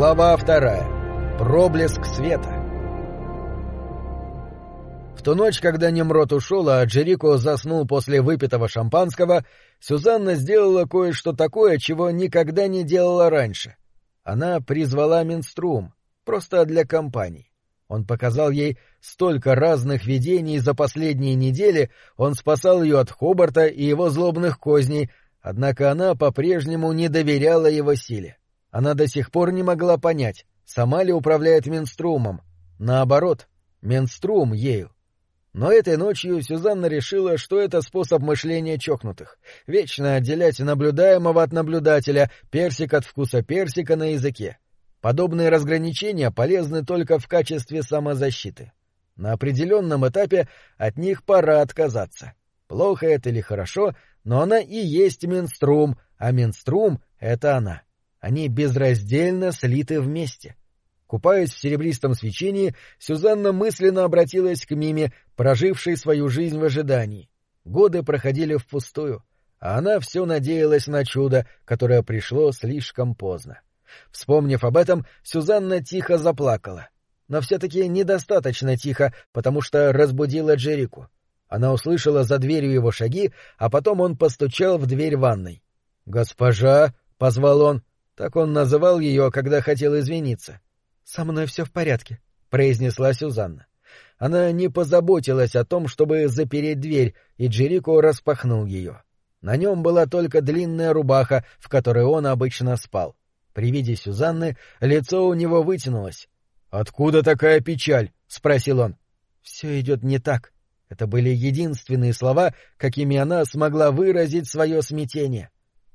Глава вторая. Проблеск света. В ту ночь, когда Немрод ушел, а Джерико заснул после выпитого шампанского, Сюзанна сделала кое-что такое, чего никогда не делала раньше. Она призвала Минструм, просто для компании. Он показал ей столько разных видений за последние недели, он спасал ее от Хобарта и его злобных козней, однако она по-прежнему не доверяла его силе. Она до сих пор не могла понять, сама ли управляет Минструмом. Наоборот, Минструм ею. Но этой ночью Сюзанна решила, что это способ мышления чокнутых. Вечно отделять наблюдаемого от наблюдателя, персик от вкуса персика на языке. Подобные разграничения полезны только в качестве самозащиты. На определенном этапе от них пора отказаться. Плохо это или хорошо, но она и есть Минструм, а Минструм — это она. Они безраздельно слиты вместе. Купаясь в серебристом свечении, Сюзанна мысленно обратилась к Миме, прожившей свою жизнь в ожидании. Годы проходили впустую, а она все надеялась на чудо, которое пришло слишком поздно. Вспомнив об этом, Сюзанна тихо заплакала. Но все-таки недостаточно тихо, потому что разбудила Джерику. Она услышала за дверью его шаги, а потом он постучал в дверь ванной. «Госпожа!» — позвал он. Так он называл ее, когда хотел извиниться. «Со мной все в порядке», — произнесла Сюзанна. Она не позаботилась о том, чтобы запереть дверь, и Джерико распахнул ее. На нем была только длинная рубаха, в которой он обычно спал. При виде Сюзанны лицо у него вытянулось. «Откуда такая печаль?» — спросил он. «Все идет не так». Это были единственные слова, какими она смогла выразить свое смятение.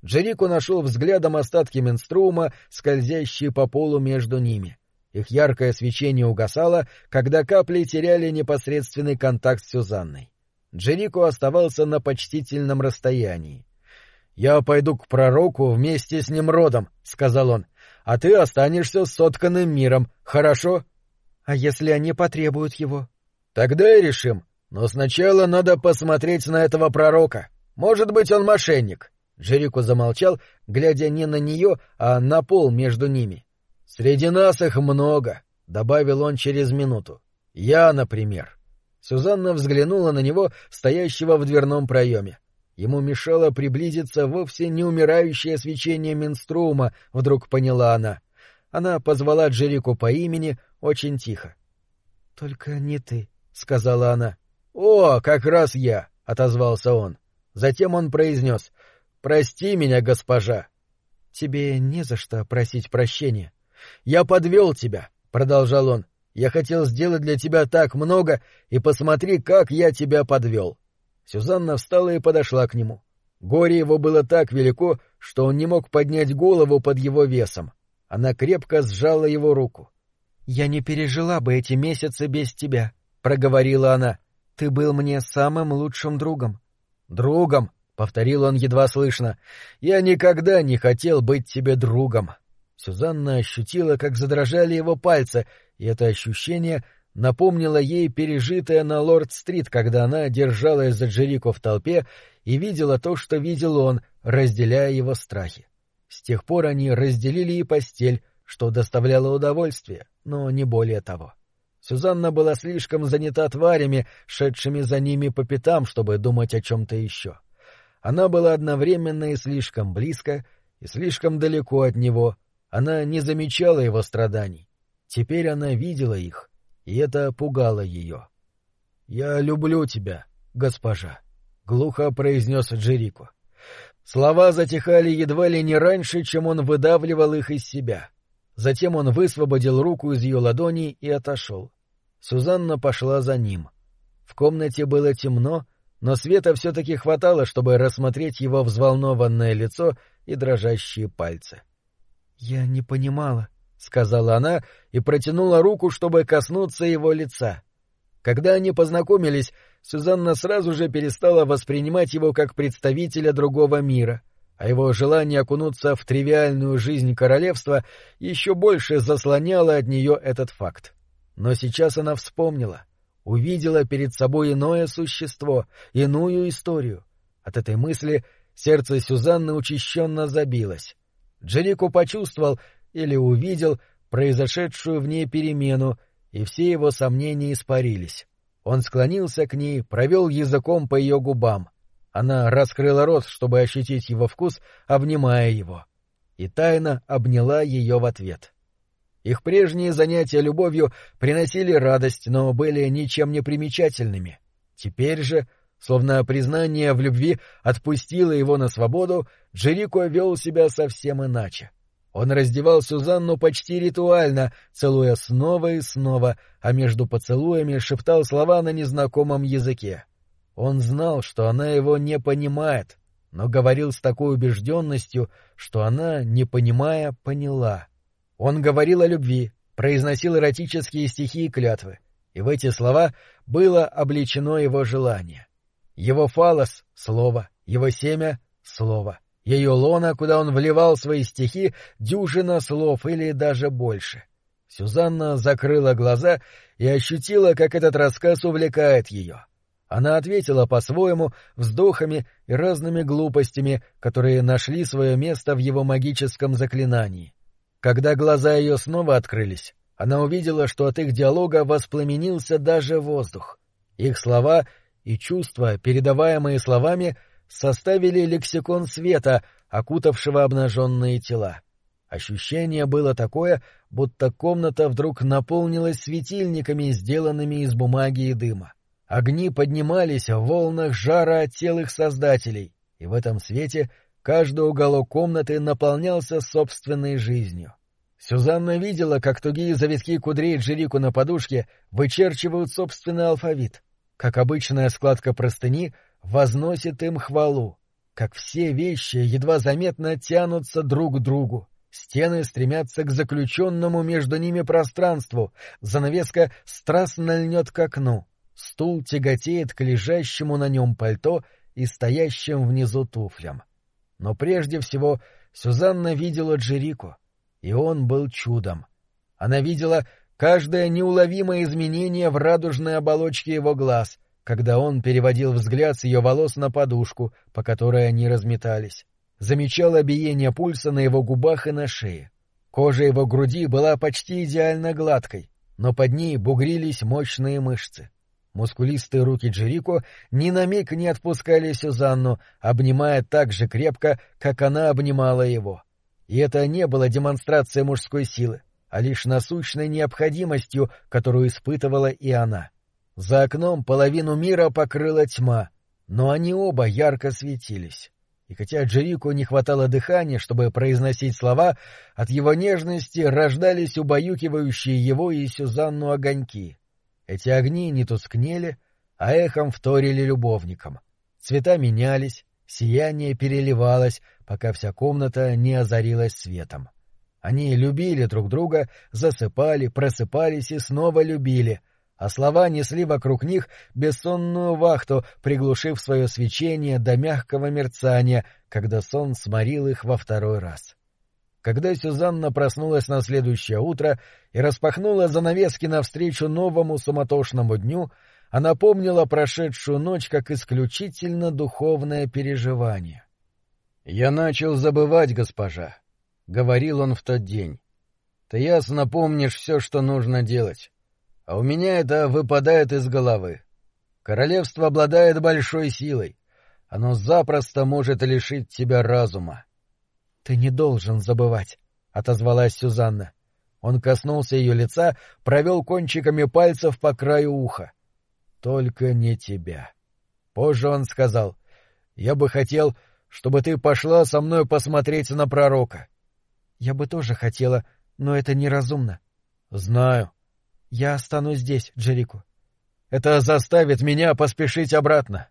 Джерико нашел взглядом остатки менструма, скользящие по полу между ними. Их яркое свечение угасало, когда капли теряли непосредственный контакт с Сюзанной. Джерико оставался на почтительном расстоянии. — Я пойду к пророку вместе с ним родом, — сказал он, — а ты останешься с сотканным миром, хорошо? — А если они потребуют его? — Тогда и решим. Но сначала надо посмотреть на этого пророка. Может быть, он мошенник. Джерико замолчал, глядя не на нее, а на пол между ними. — Среди нас их много, — добавил он через минуту. — Я, например. Сюзанна взглянула на него, стоящего в дверном проеме. Ему мешало приблизиться вовсе не умирающее свечение Минструма, вдруг поняла она. Она позвала Джерику по имени очень тихо. — Только не ты, — сказала она. — О, как раз я, — отозвался он. Затем он произнес — Прости меня, госпожа. Тебе не за что просить прощения. Я подвел тебя, продолжал он. Я хотел сделать для тебя так много, и посмотри, как я тебя подвел. Сюзанна встала и подошла к нему. Горе его было так велико, что он не мог поднять голову под его весом. Она крепко сжала его руку. — Я не пережила бы эти месяцы без тебя, — проговорила она. — Ты был мне самым лучшим другом. — Другом? — повторил он едва слышно, — я никогда не хотел быть тебе другом. Сюзанна ощутила, как задрожали его пальцы, и это ощущение напомнило ей пережитое на Лорд-стрит, когда она держалась за Джерико в толпе и видела то, что видел он, разделяя его страхи. С тех пор они разделили и постель, что доставляло удовольствие, но не более того. Сюзанна была слишком занята тварями, шедшими за ними по пятам, чтобы думать о чем-то еще. — она была одновременно и слишком близко, и слишком далеко от него. Она не замечала его страданий. Теперь она видела их, и это пугало ее. — Я люблю тебя, госпожа, — глухо произнес Джерико. Слова затихали едва ли не раньше, чем он выдавливал их из себя. Затем он высвободил руку из ее ладони и отошел. Сюзанна пошла за ним. В комнате было темно, но света все-таки хватало, чтобы рассмотреть его взволнованное лицо и дрожащие пальцы. — Я не понимала, — сказала она и протянула руку, чтобы коснуться его лица. Когда они познакомились, Сюзанна сразу же перестала воспринимать его как представителя другого мира, а его желание окунуться в тривиальную жизнь королевства еще больше заслоняло от нее этот факт. Но сейчас она вспомнила — увидела перед собой иное существо, иную историю. От этой мысли сердце Сюзанны учащенно забилось. Джерико почувствовал или увидел произошедшую в ней перемену, и все его сомнения испарились. Он склонился к ней, провел языком по ее губам. Она раскрыла рот, чтобы ощутить его вкус, обнимая его. И тайно обняла ее в ответ. Их прежние занятия любовью приносили радость, но были ничем не примечательными. Теперь же, словно признание в любви отпустило его на свободу, Джерико вел себя совсем иначе. Он раздевал Сюзанну почти ритуально, целуя снова и снова, а между поцелуями шептал слова на незнакомом языке. Он знал, что она его не понимает, но говорил с такой убежденностью, что она, не понимая, поняла. Он говорил о любви, произносил эротические стихи и клятвы, и в эти слова было обличено его желание. Его фалос — слово, его семя — слово. Ее лона, куда он вливал свои стихи, дюжина слов или даже больше. Сюзанна закрыла глаза и ощутила, как этот рассказ увлекает ее. Она ответила по-своему вздохами и разными глупостями, которые нашли свое место в его магическом заклинании. Когда глаза ее снова открылись, она увидела, что от их диалога воспламенился даже воздух. Их слова и чувства, передаваемые словами, — составили лексикон света, окутавшего обнаженные тела. Ощущение было такое, будто комната вдруг наполнилась светильниками, сделанными из бумаги и дыма. Огни поднимались в волнах жара от тел их создателей, и в этом свете каждый уголок комнаты наполнялся собственной жизнью. Сюзанна видела, как тугие завитки кудрей Джерику на подушке вычерчивают собственный алфавит, как обычная складка простыни возносит им хвалу, как все вещи едва заметно тянутся друг к другу. Стены стремятся к заключенному между ними пространству, занавеска страстно льнет к окну, стул тяготеет к лежащему на нем пальто и стоящим внизу туфлям. Но прежде всего Сюзанна видела Джерико, и он был чудом. Она видела каждое неуловимое изменение в радужной оболочке его глаз, когда он переводил взгляд с ее волос на подушку, по которой они разметались. Замечала биение пульса на его губах и на шее. Кожа его груди была почти идеально гладкой, но под ней бугрились мощные мышцы. Мускулистые руки Джерико ни на миг не отпускали Сюзанну, обнимая так же крепко, как она обнимала его. И это не было демонстрацией мужской силы, а лишь насущной необходимостью, которую испытывала и она. За окном половину мира покрыла тьма, но они оба ярко светились. И хотя Джерику не хватало дыхания, чтобы произносить слова, от его нежности рождались убаюкивающие его и Сюзанну огоньки. Эти огни не тускнели, а эхом вторили любовникам. Цвета менялись, сияние переливалось, пока вся комната не озарилась светом. Они любили друг друга, засыпали, просыпались и снова любили — а слова несли вокруг них бессонную вахту, приглушив свое свечение до мягкого мерцания, когда сон сморил их во второй раз. Когда Сюзанна проснулась на следующее утро и распахнула занавески навстречу новому суматошному дню, она помнила прошедшую ночь как исключительно духовное переживание. — Я начал забывать, госпожа, — говорил он в тот день. — Ты ясно помнишь все, что нужно делать а у меня это выпадает из головы. Королевство обладает большой силой. Оно запросто может лишить тебя разума. — Ты не должен забывать, — отозвалась Сюзанна. Он коснулся ее лица, провел кончиками пальцев по краю уха. — Только не тебя. Позже он сказал, — Я бы хотел, чтобы ты пошла со мной посмотреть на пророка. — Я бы тоже хотела, но это неразумно. — Знаю. Я останусь здесь, Джерико. Это заставит меня поспешить обратно.